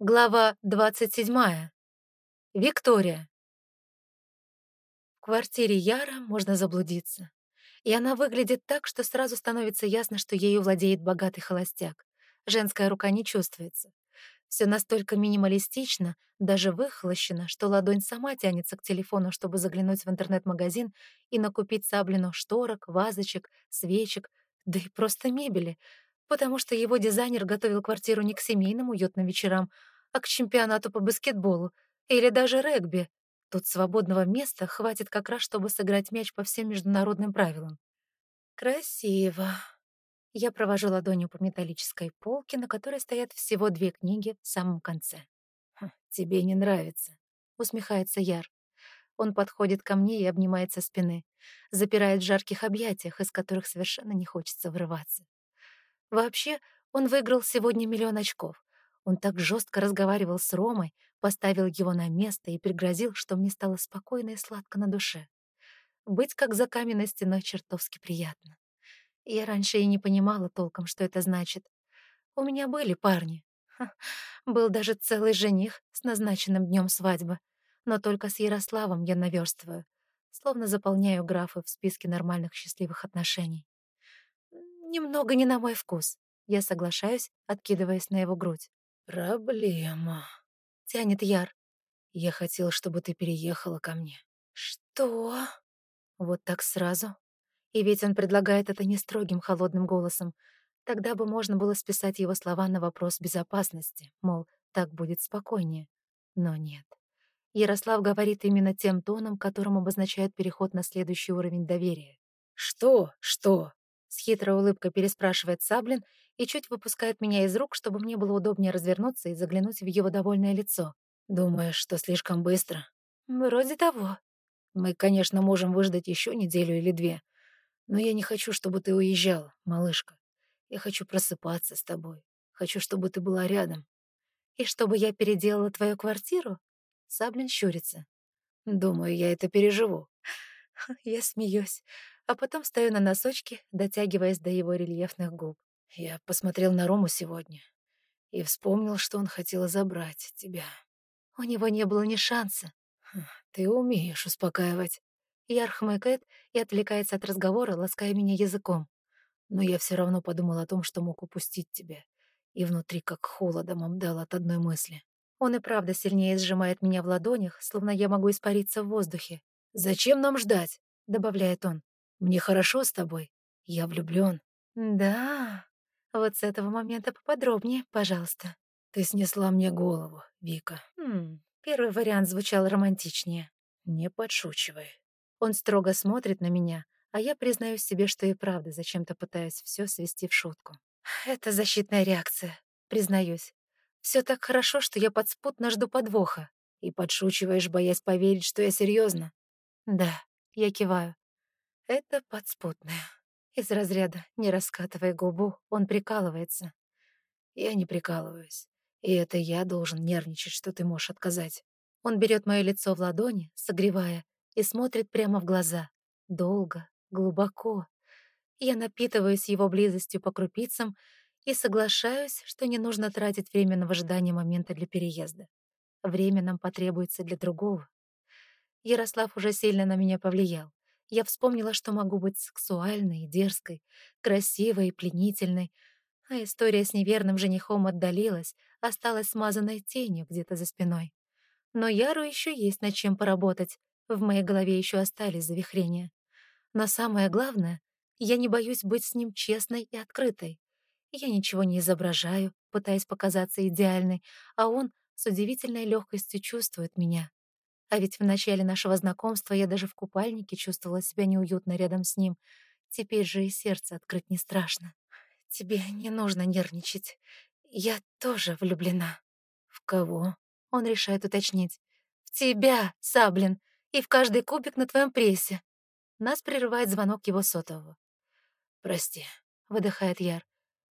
Глава 27. Виктория. В квартире Яра можно заблудиться. И она выглядит так, что сразу становится ясно, что ею владеет богатый холостяк. Женская рука не чувствуется. Все настолько минималистично, даже выхолощено, что ладонь сама тянется к телефону, чтобы заглянуть в интернет-магазин и накупить саблину шторок, вазочек, свечек, да и просто мебели — потому что его дизайнер готовил квартиру не к семейным уютным вечерам, а к чемпионату по баскетболу или даже регби. Тут свободного места хватит как раз, чтобы сыграть мяч по всем международным правилам. Красиво. Я провожу ладонью по металлической полке, на которой стоят всего две книги в самом конце. «Хм, «Тебе не нравится», — усмехается Яр. Он подходит ко мне и обнимает со спины, запирает в жарких объятиях, из которых совершенно не хочется вырываться. Вообще, он выиграл сегодня миллион очков. Он так жестко разговаривал с Ромой, поставил его на место и пригрозил, что мне стало спокойно и сладко на душе. Быть как за каменной стеной чертовски приятно. Я раньше и не понимала толком, что это значит. У меня были парни. Ха, был даже целый жених с назначенным днем свадьбы. Но только с Ярославом я наверстываю, словно заполняю графы в списке нормальных счастливых отношений. Немного не на мой вкус. Я соглашаюсь, откидываясь на его грудь. «Проблема», — тянет Яр. «Я хотел, чтобы ты переехала ко мне». «Что?» Вот так сразу. И ведь он предлагает это не строгим холодным голосом. Тогда бы можно было списать его слова на вопрос безопасности, мол, так будет спокойнее. Но нет. Ярослав говорит именно тем тоном, которым обозначает переход на следующий уровень доверия. «Что? Что?» С хитрой улыбкой переспрашивает Саблин и чуть выпускает меня из рук, чтобы мне было удобнее развернуться и заглянуть в его довольное лицо. «Думаешь, что слишком быстро?» «Вроде того». «Мы, конечно, можем выждать еще неделю или две, но я не хочу, чтобы ты уезжала, малышка. Я хочу просыпаться с тобой. Хочу, чтобы ты была рядом». «И чтобы я переделала твою квартиру?» Саблин щурится. «Думаю, я это переживу». Я смеюсь а потом стою на носочки, дотягиваясь до его рельефных губ. Я посмотрел на Рому сегодня и вспомнил, что он хотел забрать тебя. У него не было ни шанса. Хм, ты умеешь успокаивать. Яр хмыкает и отвлекается от разговора, лаская меня языком. Но я все равно подумал о том, что мог упустить тебя. И внутри как холодом обдал от одной мысли. Он и правда сильнее сжимает меня в ладонях, словно я могу испариться в воздухе. «Зачем нам ждать?» — добавляет он. Мне хорошо с тобой. Я влюблён. Да. Вот с этого момента поподробнее, пожалуйста. Ты снесла мне голову, Вика. Хм, первый вариант звучал романтичнее. Не подшучивай. Он строго смотрит на меня, а я признаюсь себе, что и правда зачем-то пытаюсь всё свести в шутку. Это защитная реакция, признаюсь. Всё так хорошо, что я подспутно жду подвоха. И подшучиваешь, боясь поверить, что я серьёзно. Да, я киваю. Это подспутное. Из разряда «не раскатывай губу», он прикалывается. Я не прикалываюсь. И это я должен нервничать, что ты можешь отказать. Он берет мое лицо в ладони, согревая, и смотрит прямо в глаза. Долго, глубоко. Я напитываюсь его близостью по крупицам и соглашаюсь, что не нужно тратить время на ожидание момента для переезда. Время нам потребуется для другого. Ярослав уже сильно на меня повлиял. Я вспомнила, что могу быть сексуальной и дерзкой, красивой и пленительной, а история с неверным женихом отдалилась, осталась смазанной тенью где-то за спиной. Но Яру еще есть над чем поработать, в моей голове еще остались завихрения. Но самое главное, я не боюсь быть с ним честной и открытой. Я ничего не изображаю, пытаясь показаться идеальной, а он с удивительной легкостью чувствует меня. А ведь в начале нашего знакомства я даже в купальнике чувствовала себя неуютно рядом с ним. Теперь же и сердце открыть не страшно. Тебе не нужно нервничать. Я тоже влюблена. В кого? Он решает уточнить. В тебя, Саблин, и в каждый кубик на твоем прессе. Нас прерывает звонок его сотового. «Прости», — выдыхает Яр.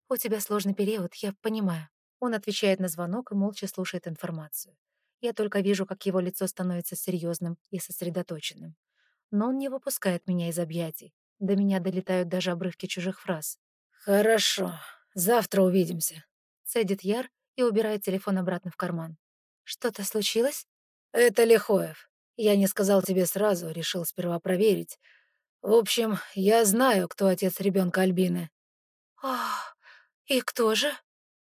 «У тебя сложный период, я понимаю». Он отвечает на звонок и молча слушает информацию. Я только вижу, как его лицо становится серьезным и сосредоточенным. Но он не выпускает меня из объятий. До меня долетают даже обрывки чужих фраз. «Хорошо. Завтра увидимся», — цедит Яр и убирает телефон обратно в карман. «Что-то случилось?» «Это Лихоев. Я не сказал тебе сразу, решил сперва проверить. В общем, я знаю, кто отец ребенка Альбины». «Ах, и кто же?»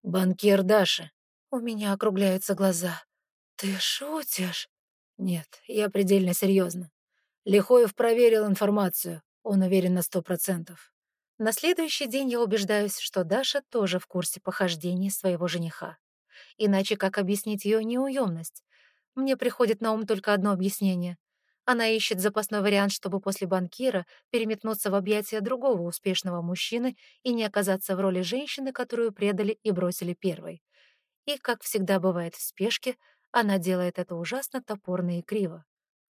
«Банкир Даши». У меня округляются глаза. «Ты шутишь?» «Нет, я предельно серьезно. Лихоев проверил информацию. Он уверен на сто процентов. На следующий день я убеждаюсь, что Даша тоже в курсе похождений своего жениха. Иначе как объяснить ее неуемность? Мне приходит на ум только одно объяснение. Она ищет запасной вариант, чтобы после банкира переметнуться в объятия другого успешного мужчины и не оказаться в роли женщины, которую предали и бросили первой. И, как всегда бывает в спешке, она делает это ужасно топорно и криво.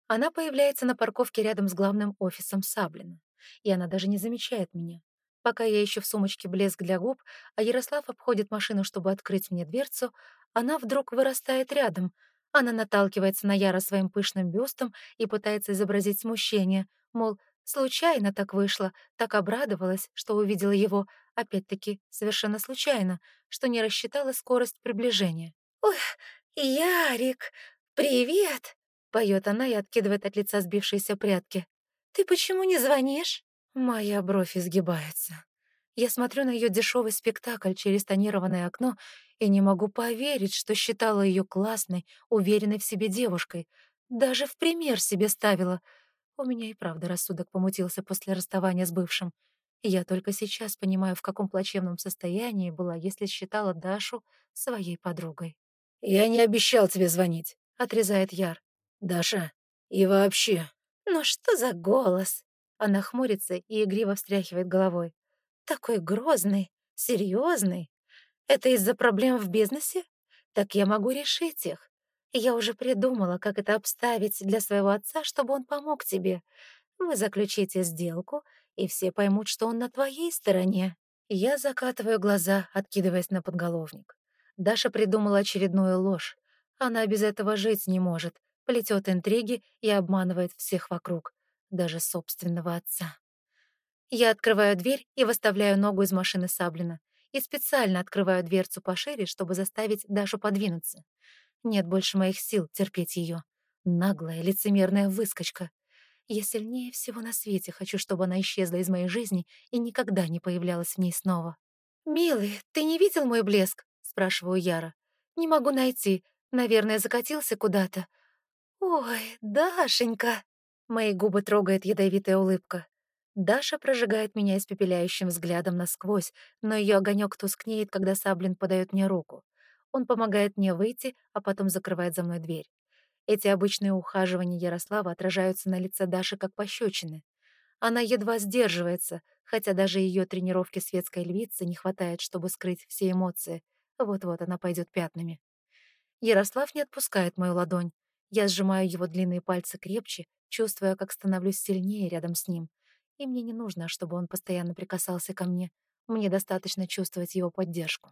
Она появляется на парковке рядом с главным офисом Саблина, и она даже не замечает меня. Пока я ищу в сумочке блеск для губ, а Ярослав обходит машину, чтобы открыть мне дверцу, она вдруг вырастает рядом. Она наталкивается на Яра своим пышным бюстом и пытается изобразить смущение, мол, случайно так вышло, так обрадовалась, что увидела его, опять-таки, совершенно случайно, что не рассчитала скорость приближения. «Ой, Ярик, привет!» — поет она и откидывает от лица сбившиеся прятки. «Ты почему не звонишь?» Моя бровь изгибается. Я смотрю на ее дешевый спектакль через тонированное окно и не могу поверить, что считала ее классной, уверенной в себе девушкой. Даже в пример себе ставила. У меня и правда рассудок помутился после расставания с бывшим. Я только сейчас понимаю, в каком плачевном состоянии была, если считала Дашу своей подругой. «Я не обещал тебе звонить», — отрезает Яр. «Даша, и вообще...» «Ну что за голос?» Она хмурится и игриво встряхивает головой. «Такой грозный, серьезный. Это из-за проблем в бизнесе? Так я могу решить их. Я уже придумала, как это обставить для своего отца, чтобы он помог тебе. Вы заключите сделку, и все поймут, что он на твоей стороне». Я закатываю глаза, откидываясь на подголовник. Даша придумала очередную ложь. Она без этого жить не может, плетет интриги и обманывает всех вокруг, даже собственного отца. Я открываю дверь и выставляю ногу из машины Саблина и специально открываю дверцу пошире, чтобы заставить Дашу подвинуться. Нет больше моих сил терпеть ее. Наглая, лицемерная выскочка. Я сильнее всего на свете хочу, чтобы она исчезла из моей жизни и никогда не появлялась в ней снова. «Милый, ты не видел мой блеск?» — спрашиваю Яра. «Не могу найти. Наверное, закатился куда-то. «Ой, Дашенька!» Мои губы трогает ядовитая улыбка. Даша прожигает меня испепеляющим взглядом насквозь, но ее огонек тускнеет, когда Саблин подает мне руку. Он помогает мне выйти, а потом закрывает за мной дверь. Эти обычные ухаживания Ярослава отражаются на лице Даши как пощечины. Она едва сдерживается, хотя даже ее тренировки светской львицы не хватает, чтобы скрыть все эмоции. Вот-вот она пойдет пятнами. Ярослав не отпускает мою ладонь. Я сжимаю его длинные пальцы крепче, чувствуя, как становлюсь сильнее рядом с ним. И мне не нужно, чтобы он постоянно прикасался ко мне. Мне достаточно чувствовать его поддержку.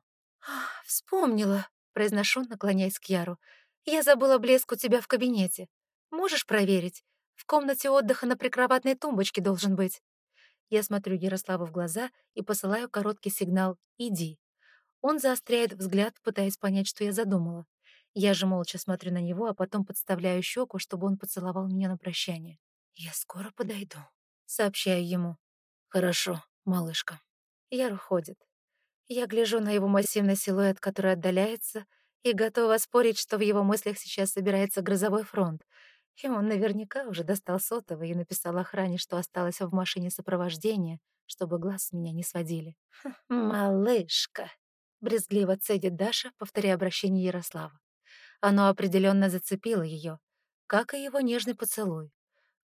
«Вспомнила», — произношу, наклоняясь к Яру. «Я забыла блеск у тебя в кабинете. Можешь проверить? В комнате отдыха на прикроватной тумбочке должен быть». Я смотрю Ярославу в глаза и посылаю короткий сигнал «Иди». Он заостряет взгляд, пытаясь понять, что я задумала. Я же молча смотрю на него, а потом подставляю щеку, чтобы он поцеловал меня на прощание. «Я скоро подойду», — сообщаю ему. «Хорошо, малышка». Яр уходит. Я гляжу на его массивный силуэт, который отдаляется, и готова спорить, что в его мыслях сейчас собирается грозовой фронт. И он наверняка уже достал сотовый и написал охране, что осталось в машине сопровождения, чтобы глаз с меня не сводили. «Хм, «Малышка», — брезгливо цедит Даша, повторяя обращение Ярослава. Оно определенно зацепило ее, как и его нежный поцелуй,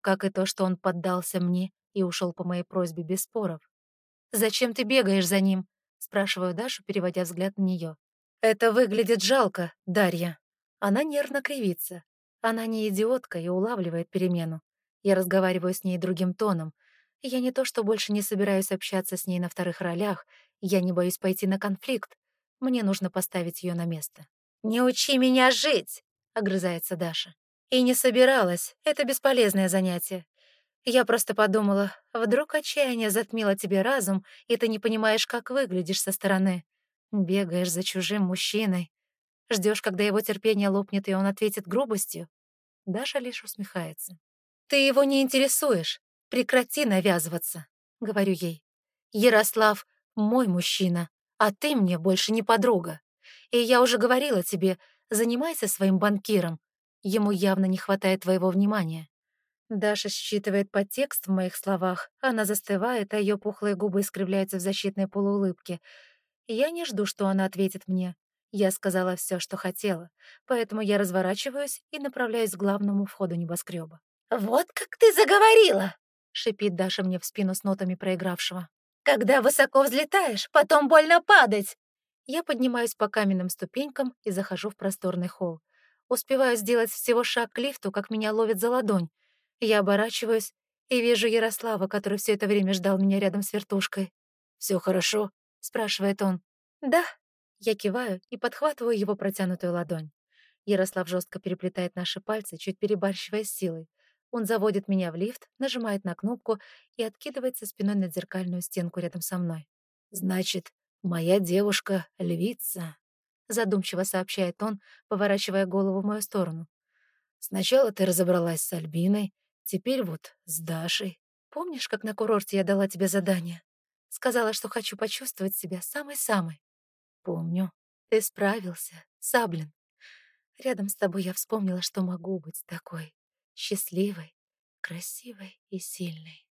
как и то, что он поддался мне и ушел по моей просьбе без споров. «Зачем ты бегаешь за ним?» — спрашиваю Дашу, переводя взгляд на нее. «Это выглядит жалко, Дарья». Она нервно кривится. Она не идиотка и улавливает перемену. Я разговариваю с ней другим тоном. Я не то, что больше не собираюсь общаться с ней на вторых ролях, я не боюсь пойти на конфликт. Мне нужно поставить ее на место. «Не учи меня жить!» — огрызается Даша. «И не собиралась. Это бесполезное занятие. Я просто подумала, вдруг отчаяние затмило тебе разум, и ты не понимаешь, как выглядишь со стороны. Бегаешь за чужим мужчиной. Ждешь, когда его терпение лопнет, и он ответит грубостью? Даша лишь усмехается. «Ты его не интересуешь. Прекрати навязываться», — говорю ей. «Ярослав — мой мужчина, а ты мне больше не подруга. И я уже говорила тебе, занимайся своим банкиром. Ему явно не хватает твоего внимания». Даша считывает подтекст в моих словах. Она застывает, а ее пухлые губы искривляются в защитной полуулыбке. Я не жду, что она ответит мне. Я сказала все, что хотела, поэтому я разворачиваюсь и направляюсь к главному входу небоскреба. «Вот как ты заговорила!» — шипит Даша мне в спину с нотами проигравшего. «Когда высоко взлетаешь, потом больно падать!» Я поднимаюсь по каменным ступенькам и захожу в просторный холл. Успеваю сделать всего шаг к лифту, как меня ловит за ладонь. Я оборачиваюсь и вижу Ярослава, который все это время ждал меня рядом с вертушкой. «Все хорошо?» — спрашивает он. «Да», я киваю и подхватываю его протянутую ладонь. Ярослав жестко переплетает наши пальцы, чуть перебарщивая силой. Он заводит меня в лифт, нажимает на кнопку и откидывается спиной на зеркальную стенку рядом со мной. «Значит, моя девушка — львица», — задумчиво сообщает он, поворачивая голову в мою сторону. «Сначала ты разобралась с Альбиной, теперь вот с Дашей. Помнишь, как на курорте я дала тебе задание? Сказала, что хочу почувствовать себя самой-самой. Помню. Ты справился, Саблин. Рядом с тобой я вспомнила, что могу быть такой счастливой, красивой и сильной.